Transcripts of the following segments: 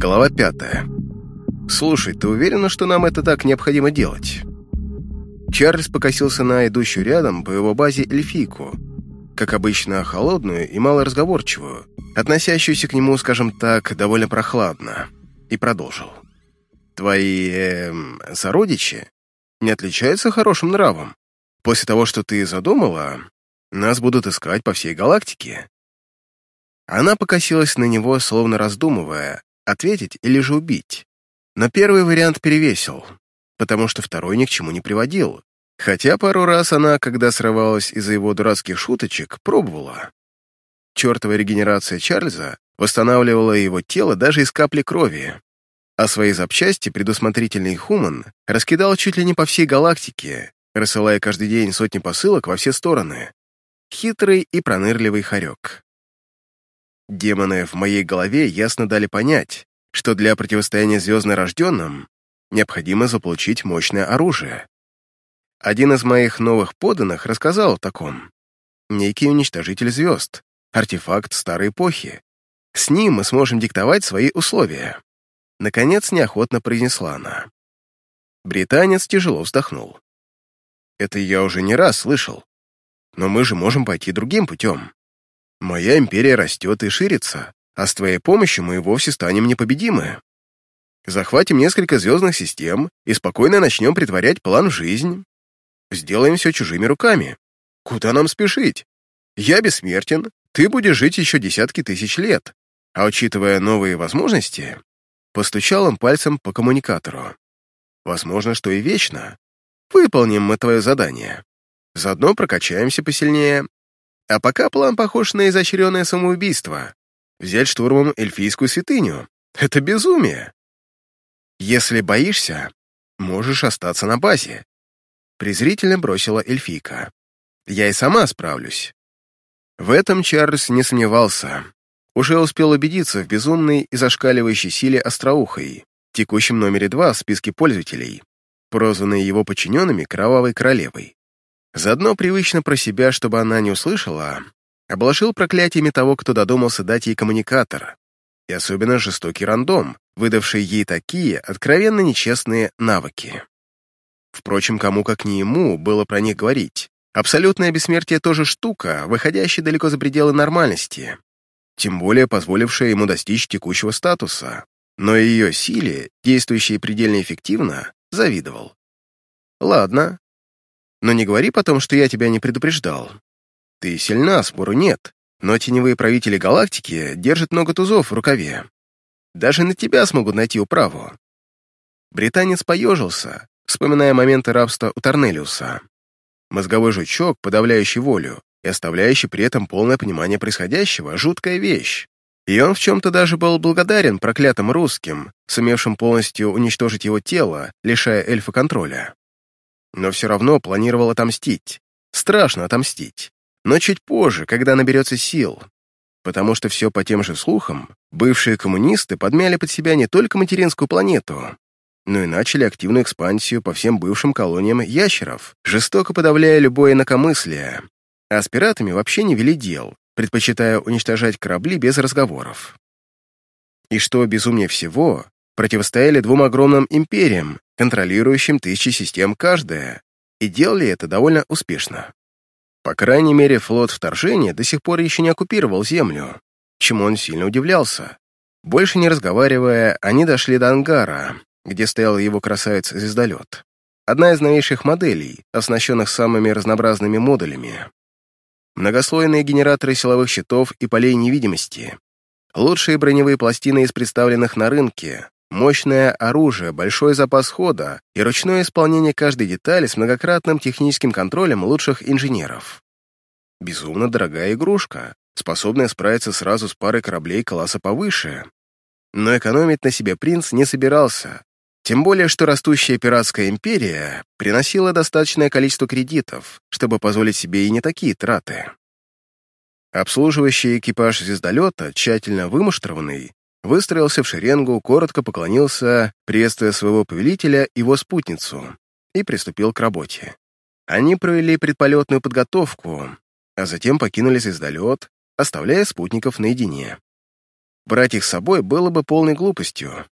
Глава пятая. «Слушай, ты уверена, что нам это так необходимо делать?» Чарльз покосился на идущую рядом по его базе эльфийку, как обычно, холодную и малоразговорчивую, относящуюся к нему, скажем так, довольно прохладно, и продолжил. «Твои, эм, сородичи не отличаются хорошим нравом. После того, что ты задумала, нас будут искать по всей галактике». Она покосилась на него, словно раздумывая, ответить или же убить. Но первый вариант перевесил, потому что второй ни к чему не приводил. Хотя пару раз она, когда срывалась из-за его дурацких шуточек, пробовала. Чертова регенерация Чарльза восстанавливала его тело даже из капли крови, а свои запчасти предусмотрительный Хуман раскидал чуть ли не по всей галактике, рассылая каждый день сотни посылок во все стороны. Хитрый и пронырливый хорек. Демоны в моей голове ясно дали понять, что для противостояния звездно-рожденным необходимо заполучить мощное оружие. Один из моих новых подданных рассказал о таком. Некий уничтожитель звезд, артефакт старой эпохи. С ним мы сможем диктовать свои условия. Наконец, неохотно произнесла она. Британец тяжело вздохнул. Это я уже не раз слышал. Но мы же можем пойти другим путем. Моя империя растет и ширится, а с твоей помощью мы и вовсе станем непобедимы. Захватим несколько звездных систем и спокойно начнем притворять план в жизнь. Сделаем все чужими руками. Куда нам спешить? Я бессмертен, ты будешь жить еще десятки тысяч лет. А учитывая новые возможности, постучал он пальцем по коммуникатору. Возможно, что и вечно. Выполним мы твое задание. Заодно прокачаемся посильнее. А пока план похож на изощренное самоубийство. Взять штурмом эльфийскую святыню. Это безумие. Если боишься, можешь остаться на базе. Презрительно бросила эльфийка. Я и сама справлюсь. В этом Чарльз не сомневался. Уже успел убедиться в безумной и зашкаливающей силе остроухой, текущем номере два в списке пользователей, прозванной его подчиненными Кровавой Королевой. Заодно привычно про себя, чтобы она не услышала, обложил проклятиями того, кто додумался дать ей коммуникатор, и особенно жестокий рандом, выдавший ей такие откровенно нечестные навыки. Впрочем, кому как не ему было про них говорить. Абсолютное бессмертие тоже штука, выходящая далеко за пределы нормальности, тем более позволившая ему достичь текущего статуса, но ее силе, действующей предельно эффективно, завидовал. Ладно, но не говори потом, что я тебя не предупреждал. Ты сильна, спору нет, но теневые правители галактики держат много тузов в рукаве. Даже на тебя смогут найти управу. Британец поежился, вспоминая моменты рабства у Торнелиуса. Мозговой жучок, подавляющий волю и оставляющий при этом полное понимание происходящего, жуткая вещь. И он в чем-то даже был благодарен проклятым русским, сумевшим полностью уничтожить его тело, лишая эльфа контроля но все равно планировал отомстить. Страшно отомстить. Но чуть позже, когда наберется сил. Потому что все по тем же слухам, бывшие коммунисты подмяли под себя не только материнскую планету, но и начали активную экспансию по всем бывшим колониям ящеров, жестоко подавляя любое инакомыслие. А с пиратами вообще не вели дел, предпочитая уничтожать корабли без разговоров. И что безумнее всего, противостояли двум огромным империям, контролирующим тысячи систем каждая, и делали это довольно успешно. По крайней мере, флот вторжения до сих пор еще не оккупировал Землю, чему он сильно удивлялся. Больше не разговаривая, они дошли до ангара, где стоял его красавец-звездолет. Одна из новейших моделей, оснащенных самыми разнообразными модулями. Многослойные генераторы силовых щитов и полей невидимости. Лучшие броневые пластины из представленных на рынке, Мощное оружие, большой запас хода и ручное исполнение каждой детали с многократным техническим контролем лучших инженеров. Безумно дорогая игрушка, способная справиться сразу с парой кораблей класса повыше. Но экономить на себе принц не собирался, тем более, что растущая пиратская империя приносила достаточное количество кредитов, чтобы позволить себе и не такие траты. Обслуживающий экипаж звездолета, тщательно вымуштрованный, выстроился в шеренгу, коротко поклонился, приветствуя своего повелителя и его спутницу, и приступил к работе. Они провели предполетную подготовку, а затем покинули звездолет, оставляя спутников наедине. брать их с собой было бы полной глупостью.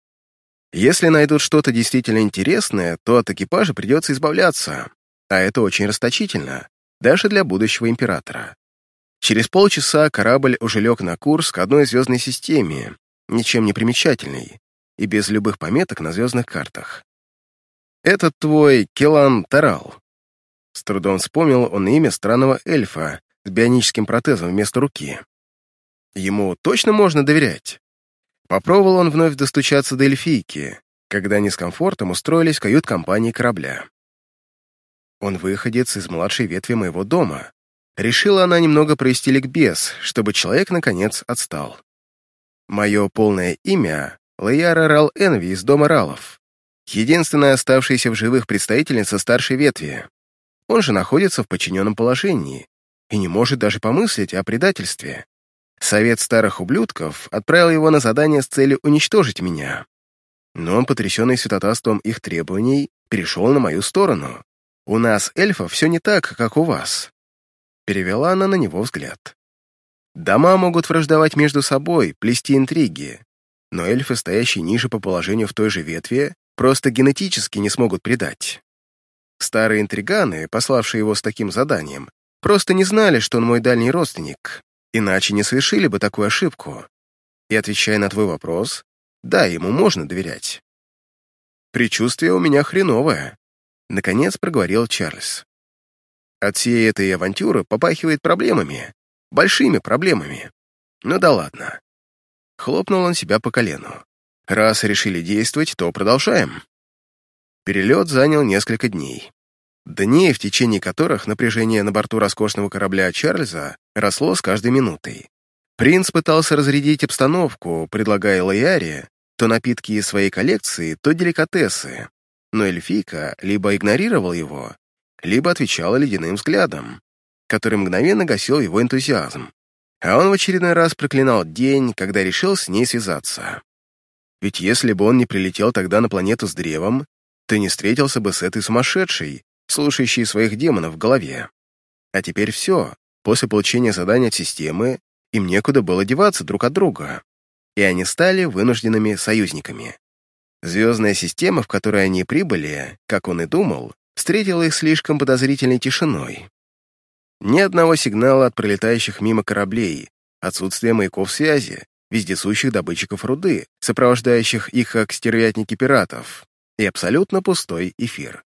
Если найдут что-то действительно интересное, то от экипажа придется избавляться, а это очень расточительно, даже для будущего императора. Через полчаса корабль уже лег на курс к одной звездной системе, ничем не примечательной, и без любых пометок на звездных картах. «Этот твой Келан Тарал». С трудом вспомнил он имя странного эльфа с бионическим протезом вместо руки. Ему точно можно доверять? Попробовал он вновь достучаться до эльфийки, когда они с комфортом устроились в кают-компании корабля. Он выходец из младшей ветви моего дома. Решила она немного провести ликбез, чтобы человек, наконец, отстал. Мое полное имя — Лаяра Рал Энви из дома Ралов. Единственная оставшаяся в живых представительница старшей ветви. Он же находится в подчиненном положении и не может даже помыслить о предательстве. Совет старых ублюдков отправил его на задание с целью уничтожить меня. Но он, потрясенный святотатством их требований, перешел на мою сторону. «У нас, эльфов, все не так, как у вас». Перевела она на него взгляд. Дома могут враждовать между собой, плести интриги, но эльфы, стоящие ниже по положению в той же ветви, просто генетически не смогут предать. Старые интриганы, пославшие его с таким заданием, просто не знали, что он мой дальний родственник, иначе не совершили бы такую ошибку. И отвечая на твой вопрос, да, ему можно доверять. Причувствие у меня хреновое, наконец проговорил Чарльз. От всей этой авантюры попахивает проблемами, большими проблемами. Ну да ладно. Хлопнул он себя по колену. Раз решили действовать, то продолжаем. Перелет занял несколько дней. Дней, в течение которых напряжение на борту роскошного корабля Чарльза росло с каждой минутой. Принц пытался разрядить обстановку, предлагая Лояре то напитки из своей коллекции, то деликатесы, но эльфийка либо игнорировал его, либо отвечала ледяным взглядом, который мгновенно гасил его энтузиазм. А он в очередной раз проклинал день, когда решил с ней связаться. Ведь если бы он не прилетел тогда на планету с древом, ты не встретился бы с этой сумасшедшей, слушающей своих демонов в голове. А теперь все. После получения задания от системы им некуда было деваться друг от друга, и они стали вынужденными союзниками. Звездная система, в которой они прибыли, как он и думал, встретила их слишком подозрительной тишиной. Ни одного сигнала от пролетающих мимо кораблей, отсутствие маяков связи, вездесущих добытчиков руды, сопровождающих их как стервятники пиратов, и абсолютно пустой эфир.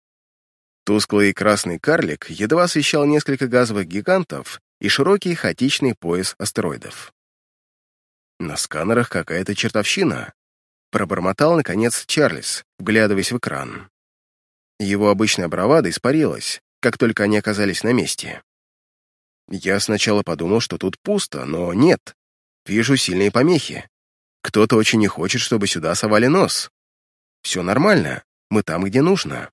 Тусклый красный карлик едва освещал несколько газовых гигантов и широкий хаотичный пояс астероидов. На сканерах какая-то чертовщина. Пробормотал, наконец, Чарльз, вглядываясь в экран. Его обычная бравада испарилась, как только они оказались на месте. Я сначала подумал, что тут пусто, но нет. Вижу сильные помехи. Кто-то очень не хочет, чтобы сюда совали нос. Все нормально, мы там, где нужно.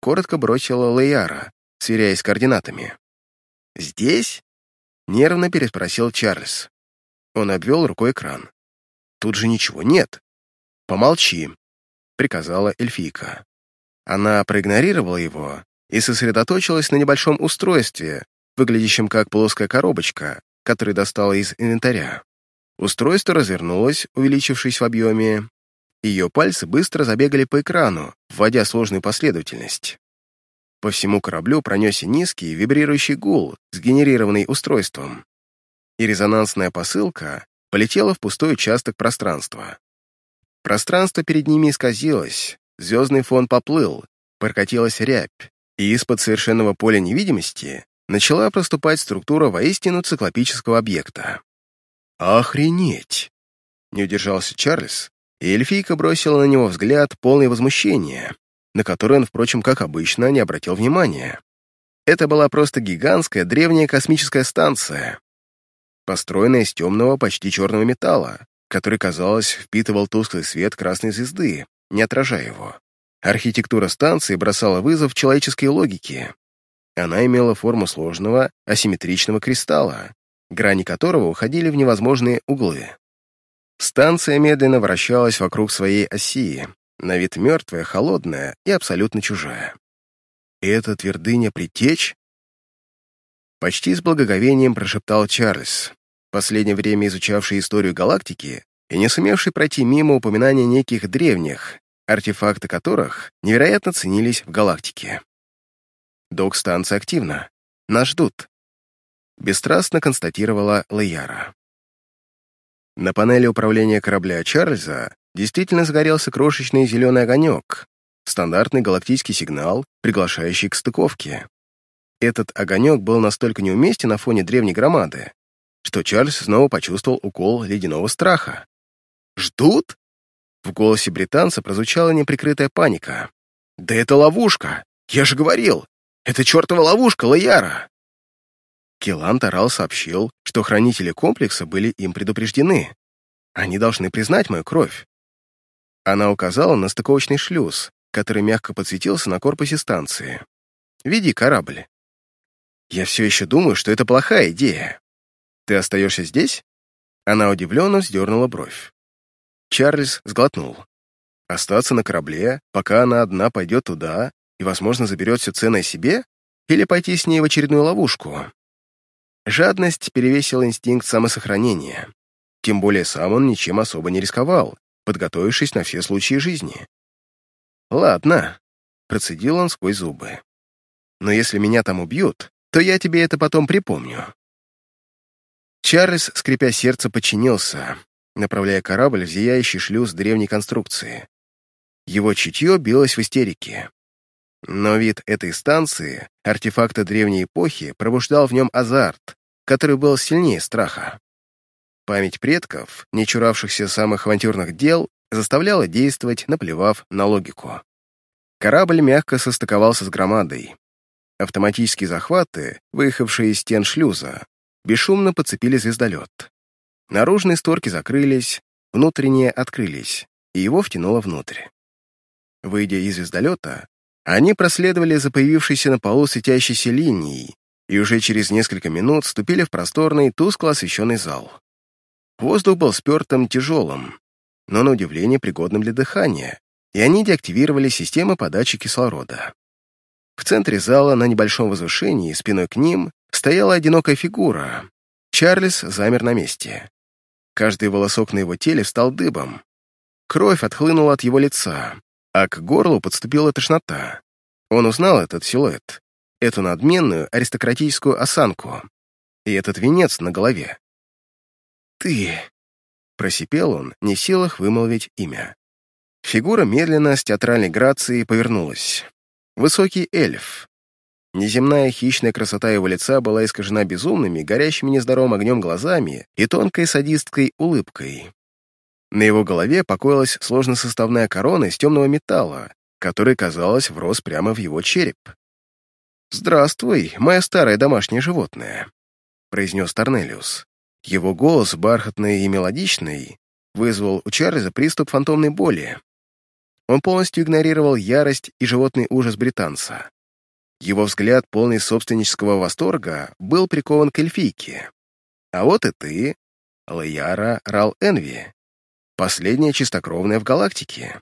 Коротко бросила Лейара, сверяясь с координатами. «Здесь?» — нервно переспросил Чарльз. Он обвел рукой экран. «Тут же ничего нет». «Помолчи», — приказала эльфийка. Она проигнорировала его и сосредоточилась на небольшом устройстве, выглядящем как плоская коробочка, которую достала из инвентаря. Устройство развернулось, увеличившись в объеме. Ее пальцы быстро забегали по экрану, вводя сложную последовательность. По всему кораблю пронесся низкий вибрирующий гул, сгенерированный устройством. И резонансная посылка полетела в пустой участок пространства. Пространство перед ними исказилось, звездный фон поплыл, прокатилась рябь, и из-под совершенного поля невидимости начала проступать структура воистину циклопического объекта. «Охренеть!» — не удержался Чарльз, и эльфийка бросила на него взгляд полный возмущения, на который он, впрочем, как обычно, не обратил внимания. Это была просто гигантская древняя космическая станция, построенная из темного, почти черного металла, который, казалось, впитывал тусклый свет красной звезды, не отражая его. Архитектура станции бросала вызов человеческой логике. Она имела форму сложного, асимметричного кристалла, грани которого уходили в невозможные углы. Станция медленно вращалась вокруг своей оси, на вид мертвая, холодная и абсолютно чужая. И эта твердыня притечь? Почти с благоговением прошептал Чарльз, последнее время изучавший историю галактики и не сумевший пройти мимо упоминания неких древних, артефакты которых невероятно ценились в галактике. «Док-станция активна. Нас ждут», — бесстрастно констатировала Лаяра. На панели управления корабля Чарльза действительно загорелся крошечный зеленый огонек, стандартный галактический сигнал, приглашающий к стыковке. Этот огонек был настолько неуместен на фоне древней громады, что Чарльз снова почувствовал укол ледяного страха. «Ждут?» В голосе британца прозвучала неприкрытая паника. «Да это ловушка! Я же говорил! Это чертова ловушка, Лаяра!» Келан Тарал сообщил, что хранители комплекса были им предупреждены. Они должны признать мою кровь. Она указала на стыковочный шлюз, который мягко подсветился на корпусе станции. «Веди корабль». «Я все еще думаю, что это плохая идея. Ты остаешься здесь?» Она удивленно вздернула бровь. Чарльз сглотнул. Остаться на корабле, пока она одна пойдет туда и, возможно, заберет все ценное себе, или пойти с ней в очередную ловушку? Жадность перевесила инстинкт самосохранения. Тем более сам он ничем особо не рисковал, подготовившись на все случаи жизни. «Ладно», — процедил он сквозь зубы. «Но если меня там убьют, то я тебе это потом припомню». Чарльз, скрипя сердце, подчинился, направляя корабль в зияющий шлюз древней конструкции. Его чутье билось в истерике. Но вид этой станции, артефакта древней эпохи, пробуждал в нем азарт, который был сильнее страха. Память предков, не чуравшихся самых авантюрных дел, заставляла действовать, наплевав на логику. Корабль мягко состыковался с громадой. Автоматические захваты, выехавшие из стен шлюза, бесшумно подцепили звездолет. Наружные створки закрылись, внутренние открылись, и его втянуло внутрь. Выйдя из звездолета, они проследовали за появившейся на полу светящейся линией и уже через несколько минут вступили в просторный, тускло освещенный зал. Воздух был спертым, тяжелым, но на удивление пригодным для дыхания, и они деактивировали системы подачи кислорода. В центре зала на небольшом возвышении, спиной к ним, стояла одинокая фигура. Чарльз замер на месте. Каждый волосок на его теле встал дыбом. Кровь отхлынула от его лица, а к горлу подступила тошнота. Он узнал этот силуэт, эту надменную аристократическую осанку и этот венец на голове. «Ты!» — просипел он, не в силах вымолвить имя. Фигура медленно, с театральной грацией, повернулась. Высокий эльф, Неземная хищная красота его лица была искажена безумными, горящими нездоровым огнем глазами и тонкой садистской улыбкой. На его голове покоилась сложносоставная корона из темного металла, который, казалось, врос прямо в его череп. «Здравствуй, мое старое домашнее животное», — произнес Торнелиус. Его голос, бархатный и мелодичный, вызвал у Чарльза приступ фантомной боли. Он полностью игнорировал ярость и животный ужас британца. Его взгляд, полный собственнического восторга, был прикован к эльфийке. А вот и ты, Лаяра Рал Энви, последняя чистокровная в галактике.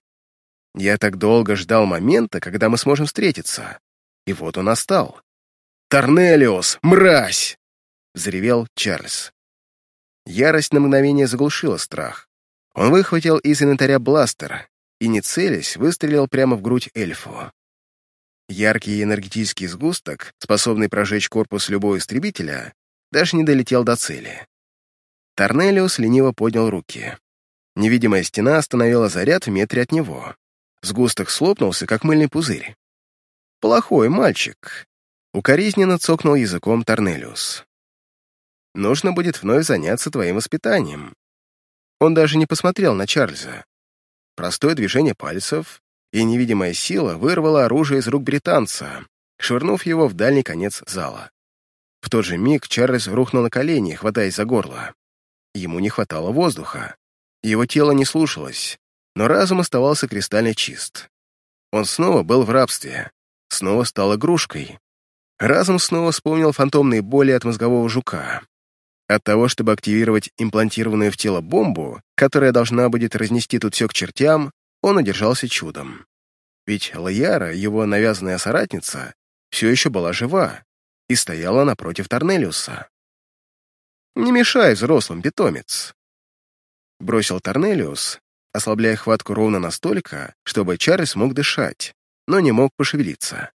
Я так долго ждал момента, когда мы сможем встретиться. И вот он настал. «Торнелиус, мразь!» — заревел Чарльз. Ярость на мгновение заглушила страх. Он выхватил из инвентаря бластер и, не целясь, выстрелил прямо в грудь эльфу. Яркий энергетический сгусток, способный прожечь корпус любого истребителя, даже не долетел до цели. Торнелиус лениво поднял руки. Невидимая стена остановила заряд в метре от него. Сгусток слопнулся, как мыльный пузырь. «Плохой мальчик», — укоризненно цокнул языком Торнелиус. «Нужно будет вновь заняться твоим воспитанием». Он даже не посмотрел на Чарльза. Простое движение пальцев, и невидимая сила вырвала оружие из рук британца, швырнув его в дальний конец зала. В тот же миг Чарльз рухнул на колени, хватаясь за горло. Ему не хватало воздуха. Его тело не слушалось, но разум оставался кристально чист. Он снова был в рабстве, снова стал игрушкой. Разум снова вспомнил фантомные боли от мозгового жука. От того, чтобы активировать имплантированную в тело бомбу, которая должна будет разнести тут все к чертям, он одержался чудом. Ведь Лаяра, его навязанная соратница, все еще была жива и стояла напротив Торнелиуса. «Не мешай взрослым, питомец!» Бросил Торнелиус, ослабляя хватку ровно настолько, чтобы Чарльз мог дышать, но не мог пошевелиться.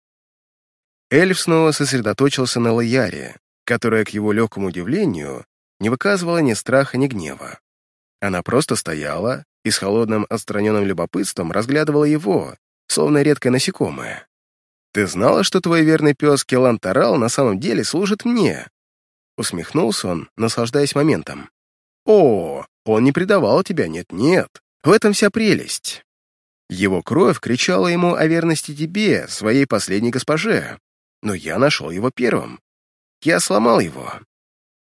Эльф снова сосредоточился на Лояре, которая, к его легкому удивлению, не выказывала ни страха, ни гнева. Она просто стояла и с холодным отстраненным любопытством разглядывала его, словно редкое насекомое. «Ты знала, что твой верный пес Келан Тарал на самом деле служит мне?» Усмехнулся он, наслаждаясь моментом. «О, он не предавал тебя, нет-нет. В этом вся прелесть. Его кровь кричала ему о верности тебе, своей последней госпоже. Но я нашел его первым. Я сломал его.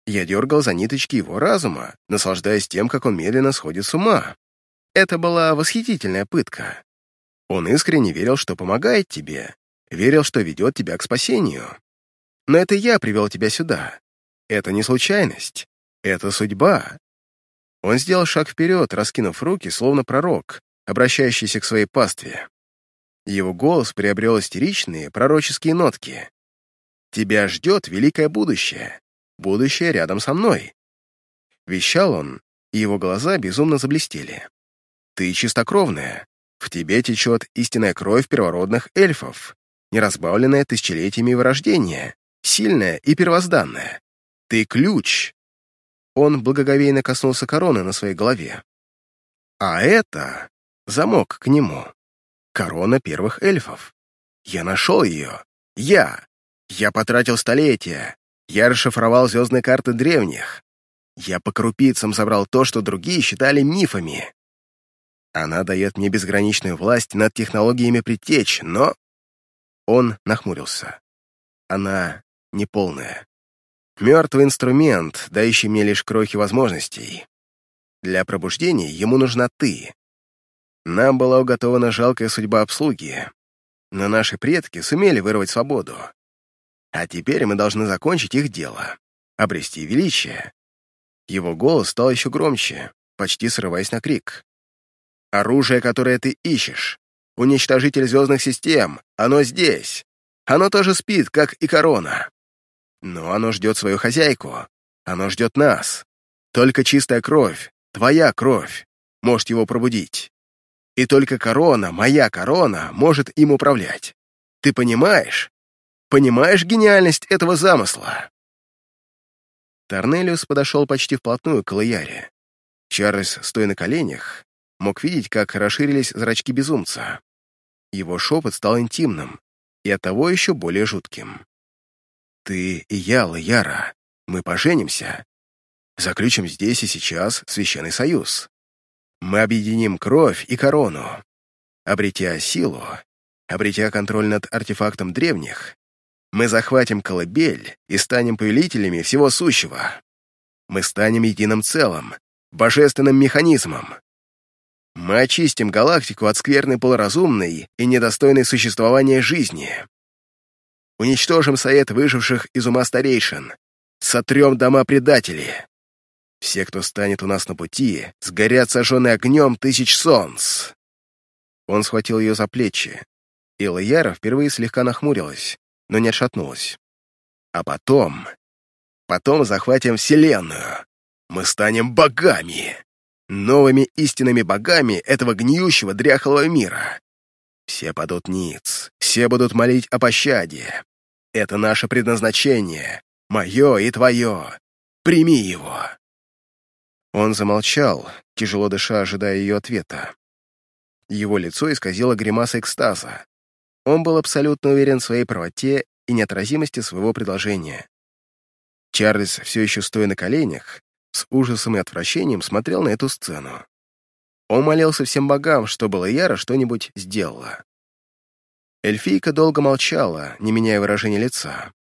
Я дергал за ниточки его разума, наслаждаясь тем, как он медленно сходит с ума. Это была восхитительная пытка. Он искренне верил, что помогает тебе, верил, что ведет тебя к спасению. Но это я привел тебя сюда. Это не случайность. Это судьба. Он сделал шаг вперед, раскинув руки, словно пророк, обращающийся к своей пастве. Его голос приобрел истеричные, пророческие нотки. «Тебя ждет великое будущее. Будущее рядом со мной». Вещал он, и его глаза безумно заблестели. «Ты чистокровная. В тебе течет истинная кровь первородных эльфов, неразбавленная тысячелетиями вырождения, сильная и первозданная. Ты ключ». Он благоговейно коснулся короны на своей голове. «А это замок к нему. Корона первых эльфов. Я нашел ее. Я. Я потратил столетия. Я расшифровал звездные карты древних. Я по крупицам забрал то, что другие считали мифами. Она дает мне безграничную власть над технологиями предтеч, но... Он нахмурился. Она неполная. Мертвый инструмент, дающий мне лишь крохи возможностей. Для пробуждения ему нужна ты. Нам была уготована жалкая судьба обслуги, но наши предки сумели вырвать свободу. А теперь мы должны закончить их дело, обрести величие. Его голос стал еще громче, почти срываясь на крик. «Оружие, которое ты ищешь, уничтожитель звездных систем, оно здесь. Оно тоже спит, как и корона. Но оно ждет свою хозяйку, оно ждет нас. Только чистая кровь, твоя кровь, может его пробудить. И только корона, моя корона, может им управлять. Ты понимаешь? Понимаешь гениальность этого замысла?» Торнелиус подошел почти вплотную к Лояре. Чарльз, стоя на коленях, мог видеть, как расширились зрачки безумца. Его шепот стал интимным и оттого еще более жутким. «Ты и я, Лояра, мы поженимся. Заключим здесь и сейчас священный союз. Мы объединим кровь и корону. Обретя силу, обретя контроль над артефактом древних, мы захватим колыбель и станем повелителями всего сущего. Мы станем единым целым, божественным механизмом. Мы очистим галактику от скверной полуразумной и недостойной существования жизни. Уничтожим совет выживших из ума старейшин, сотрем дома предателей. Все, кто станет у нас на пути, сгорят сожженные огнем тысяч солнц. Он схватил ее за плечи, и Лаяра впервые слегка нахмурилась, но не отшатнулась. А потом... Потом захватим Вселенную. Мы станем богами. Новыми истинными богами этого гниющего дряхлого мира. Все падут ниц, все будут молить о пощаде. Это наше предназначение, мое и твое. Прими его. Он замолчал, тяжело дыша, ожидая ее ответа. Его лицо исказило гримаса экстаза. Он был абсолютно уверен в своей правоте и неотразимости своего предложения. Чарльз, все еще стоя на коленях, с ужасом и отвращением смотрел на эту сцену. Он молился всем богам, чтобы Лаяра что-нибудь сделала. Эльфийка долго молчала, не меняя выражения лица.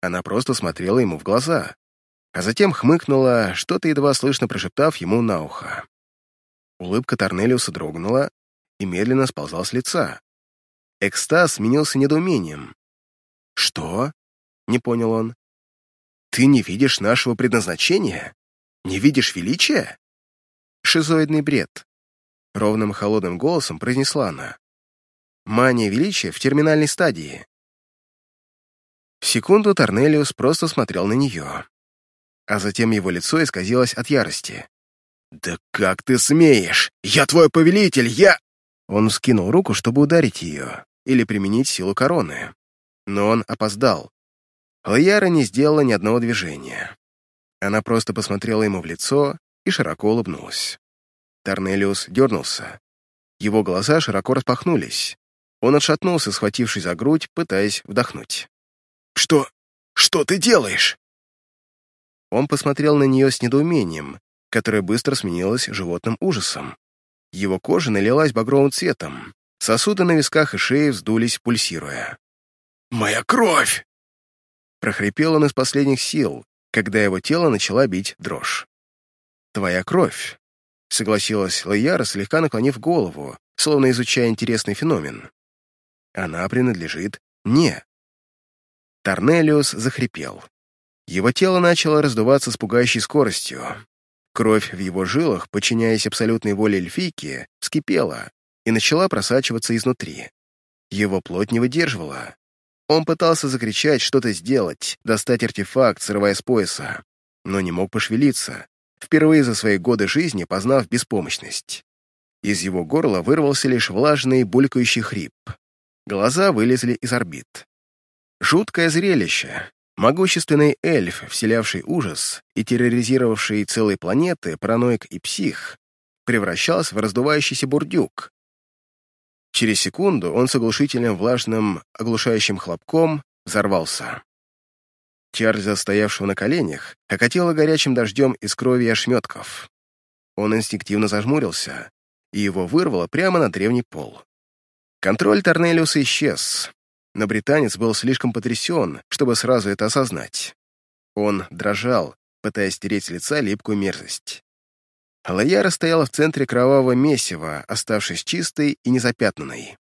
Она просто смотрела ему в глаза а затем хмыкнула, что-то едва слышно прошептав ему на ухо. Улыбка Торнелиуса дрогнула и медленно сползла с лица. Экстаз сменился недоумением. «Что?» — не понял он. «Ты не видишь нашего предназначения? Не видишь величия?» «Шизоидный бред», — ровным холодным голосом произнесла она. «Мания величия в терминальной стадии». В секунду Торнелиус просто смотрел на нее а затем его лицо исказилось от ярости. «Да как ты смеешь? Я твой повелитель, я...» Он вскинул руку, чтобы ударить ее или применить силу короны. Но он опоздал. Лаяра не сделала ни одного движения. Она просто посмотрела ему в лицо и широко улыбнулась. Торнелиус дернулся. Его глаза широко распахнулись. Он отшатнулся, схватившись за грудь, пытаясь вдохнуть. «Что? Что ты делаешь?» Он посмотрел на нее с недоумением, которое быстро сменилось животным ужасом. Его кожа налилась багровым цветом, сосуды на висках и шее вздулись, пульсируя. «Моя кровь!» Прохрипел он из последних сил, когда его тело начала бить дрожь. «Твоя кровь», — согласилась Лояра, слегка наклонив голову, словно изучая интересный феномен. «Она принадлежит мне». Торнелиус захрипел. Его тело начало раздуваться с пугающей скоростью. Кровь в его жилах, подчиняясь абсолютной воле эльфийки, вскипела и начала просачиваться изнутри. Его плоть не выдерживала. Он пытался закричать, что-то сделать, достать артефакт, срывая с пояса, но не мог пошевелиться, впервые за свои годы жизни познав беспомощность. Из его горла вырвался лишь влажный, булькающий хрип. Глаза вылезли из орбит. Жуткое зрелище, Могущественный эльф, вселявший ужас и терроризировавший целые планеты, параноик и псих, превращался в раздувающийся бурдюк. Через секунду он с оглушительным влажным, оглушающим хлопком взорвался. Чарльза, стоявшего на коленях, окатило горячим дождем из крови и ошметков. Он инстинктивно зажмурился, и его вырвало прямо на древний пол. Контроль Торнелиуса исчез, но британец был слишком потрясен, чтобы сразу это осознать. Он дрожал, пытаясь стереть с лица липкую мерзость. Алаяра стояла в центре кровавого месива, оставшись чистой и незапятнанной.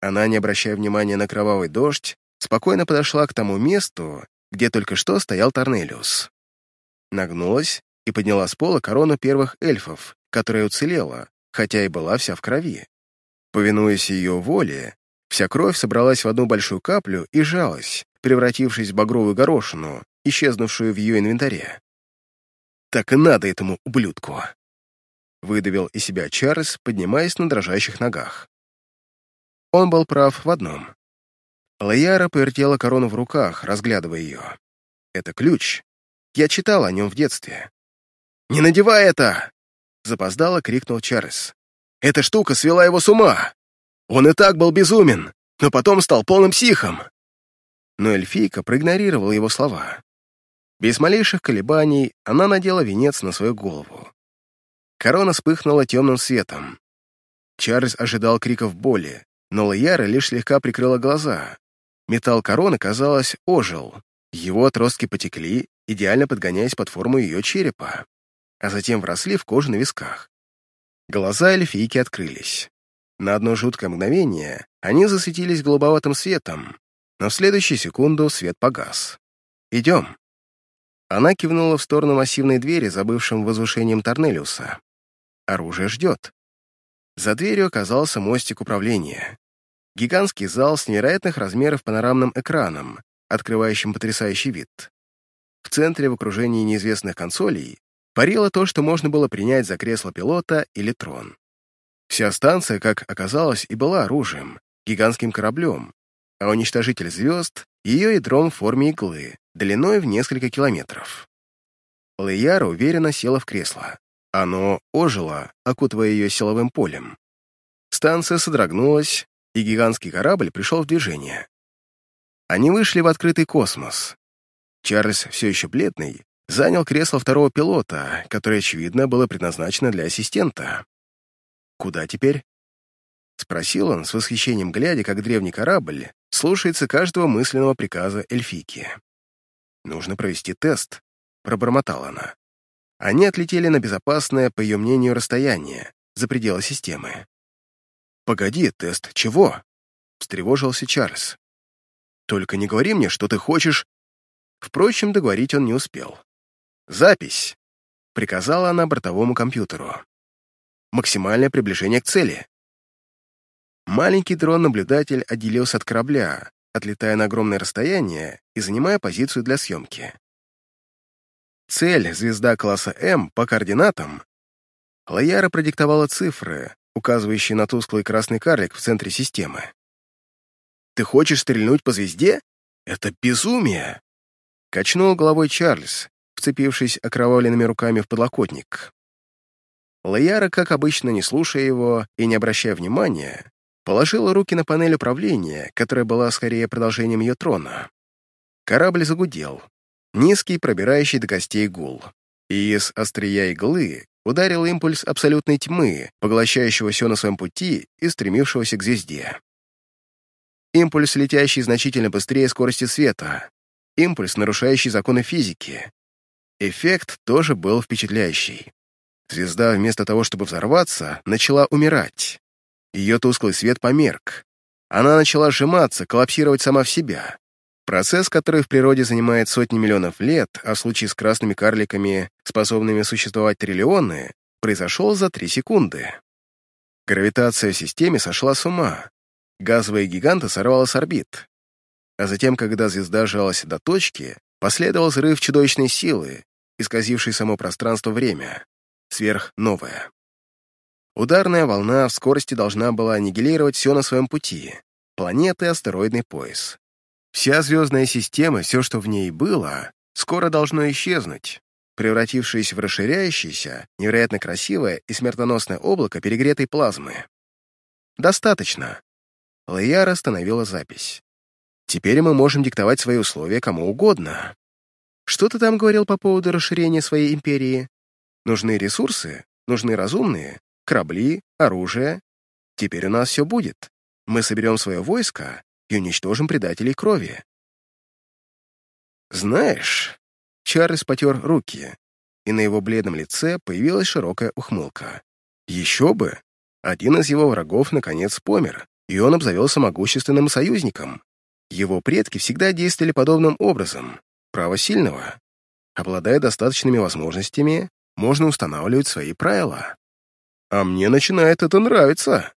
Она, не обращая внимания на кровавый дождь, спокойно подошла к тому месту, где только что стоял Торнелиус. Нагнулась и подняла с пола корону первых эльфов, которая уцелела, хотя и была вся в крови. Повинуясь ее воле, Вся кровь собралась в одну большую каплю и жалась, превратившись в багровую горошину, исчезнувшую в ее инвентаре. «Так и надо этому ублюдку!» Выдавил из себя Чарльз, поднимаясь на дрожащих ногах. Он был прав в одном. Лаяра повертела корону в руках, разглядывая ее. «Это ключ. Я читал о нем в детстве». «Не надевай это!» Запоздало крикнул Чарльз. «Эта штука свела его с ума!» Он и так был безумен, но потом стал полным психом. Но эльфийка проигнорировала его слова. Без малейших колебаний она надела венец на свою голову. Корона вспыхнула темным светом. Чарльз ожидал криков боли, но Лояра лишь слегка прикрыла глаза. Металл короны, казалось, ожил. Его отростки потекли, идеально подгоняясь под форму ее черепа, а затем вросли в кожу на висках. Глаза эльфийки открылись. На одно жуткое мгновение они засветились голубоватым светом, но в следующую секунду свет погас. «Идем». Она кивнула в сторону массивной двери, забывшим возвышением Торнелиуса. Оружие ждет. За дверью оказался мостик управления. Гигантский зал с невероятных размеров панорамным экраном, открывающим потрясающий вид. В центре, в окружении неизвестных консолей, парило то, что можно было принять за кресло пилота или трон. Вся станция, как оказалось, и была оружием, гигантским кораблем, а уничтожитель звезд — ее ядром в форме иглы, длиной в несколько километров. Лейяра уверенно села в кресло. Оно ожило, окутывая ее силовым полем. Станция содрогнулась, и гигантский корабль пришел в движение. Они вышли в открытый космос. Чарльз, все еще бледный, занял кресло второго пилота, которое, очевидно, было предназначено для ассистента. «Куда теперь?» Спросил он, с восхищением глядя, как древний корабль слушается каждого мысленного приказа эльфийки. «Нужно провести тест», — пробормотала она. Они отлетели на безопасное, по ее мнению, расстояние, за пределы системы. «Погоди, тест чего?» — встревожился Чарльз. «Только не говори мне, что ты хочешь...» Впрочем, договорить он не успел. «Запись!» — приказала она бортовому компьютеру максимальное приближение к цели. Маленький дрон-наблюдатель отделился от корабля, отлетая на огромное расстояние и занимая позицию для съемки. Цель, звезда класса М, по координатам Лаяра продиктовала цифры, указывающие на тусклый красный карлик в центре системы. «Ты хочешь стрельнуть по звезде? Это безумие!» Качнул головой Чарльз, вцепившись окровавленными руками в подлокотник. Лаяра, как обычно, не слушая его и не обращая внимания, положила руки на панель управления, которая была скорее продолжением ее трона. Корабль загудел. Низкий, пробирающий до костей гул. И из острия иглы ударил импульс абсолютной тьмы, поглощающего все на своем пути и стремившегося к звезде. Импульс, летящий значительно быстрее скорости света. Импульс, нарушающий законы физики. Эффект тоже был впечатляющий. Звезда, вместо того, чтобы взорваться, начала умирать. Ее тусклый свет померк. Она начала сжиматься, коллапсировать сама в себя. Процесс, который в природе занимает сотни миллионов лет, а в случае с красными карликами, способными существовать триллионы, произошел за три секунды. Гравитация в системе сошла с ума. Газовые гиганты сорвало с орбит. А затем, когда звезда сжалась до точки, последовал взрыв чудовищной силы, исказивший само пространство-время сверхновая. Ударная волна в скорости должна была аннигилировать все на своем пути — планеты, астероидный пояс. Вся звездная система, все, что в ней было, скоро должно исчезнуть, превратившись в расширяющееся, невероятно красивое и смертоносное облако перегретой плазмы. «Достаточно». Лояра остановила запись. «Теперь мы можем диктовать свои условия кому угодно. Что ты там говорил по поводу расширения своей империи? Нужны ресурсы, нужны разумные, корабли, оружие. Теперь у нас все будет. Мы соберем свое войско и уничтожим предателей крови. Знаешь, Чарльз потер руки, и на его бледном лице появилась широкая ухмылка. Еще бы! Один из его врагов наконец помер, и он обзавелся могущественным союзником. Его предки всегда действовали подобным образом. Право сильного. Обладая достаточными возможностями, можно устанавливать свои правила. А мне начинает это нравиться.